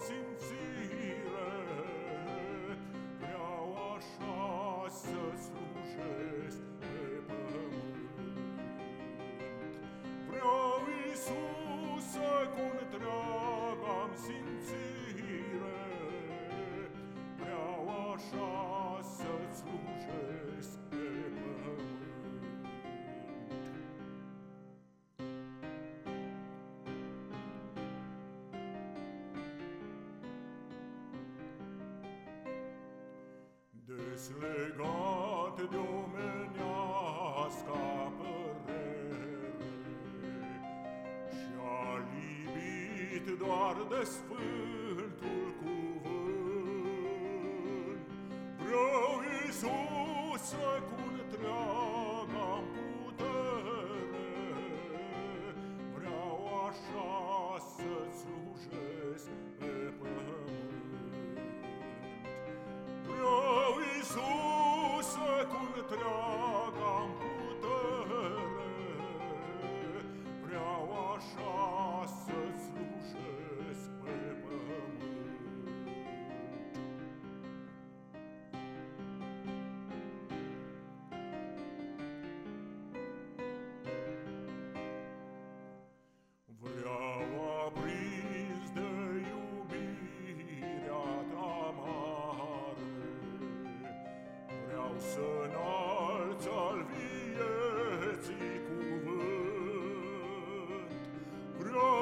Sim, sim. Ești legat de omenească părere Și a libit doar de sfântul cuvânt. Vreau Iisuse cu-ntreagă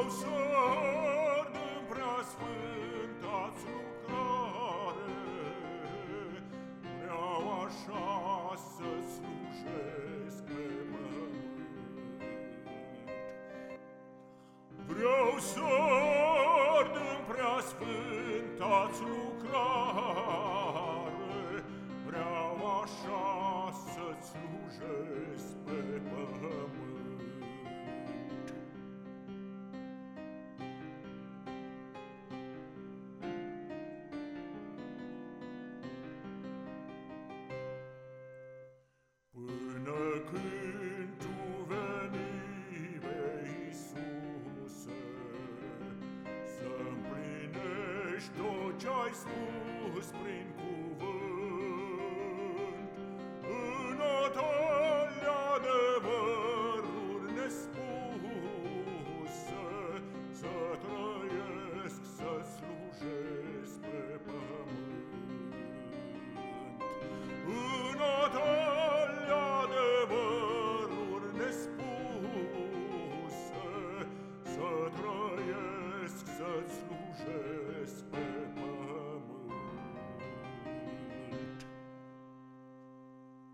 eu sor din preasfântați lucrare, Vreau așa să slujesc pe. Vreau să Ești tot ce ai.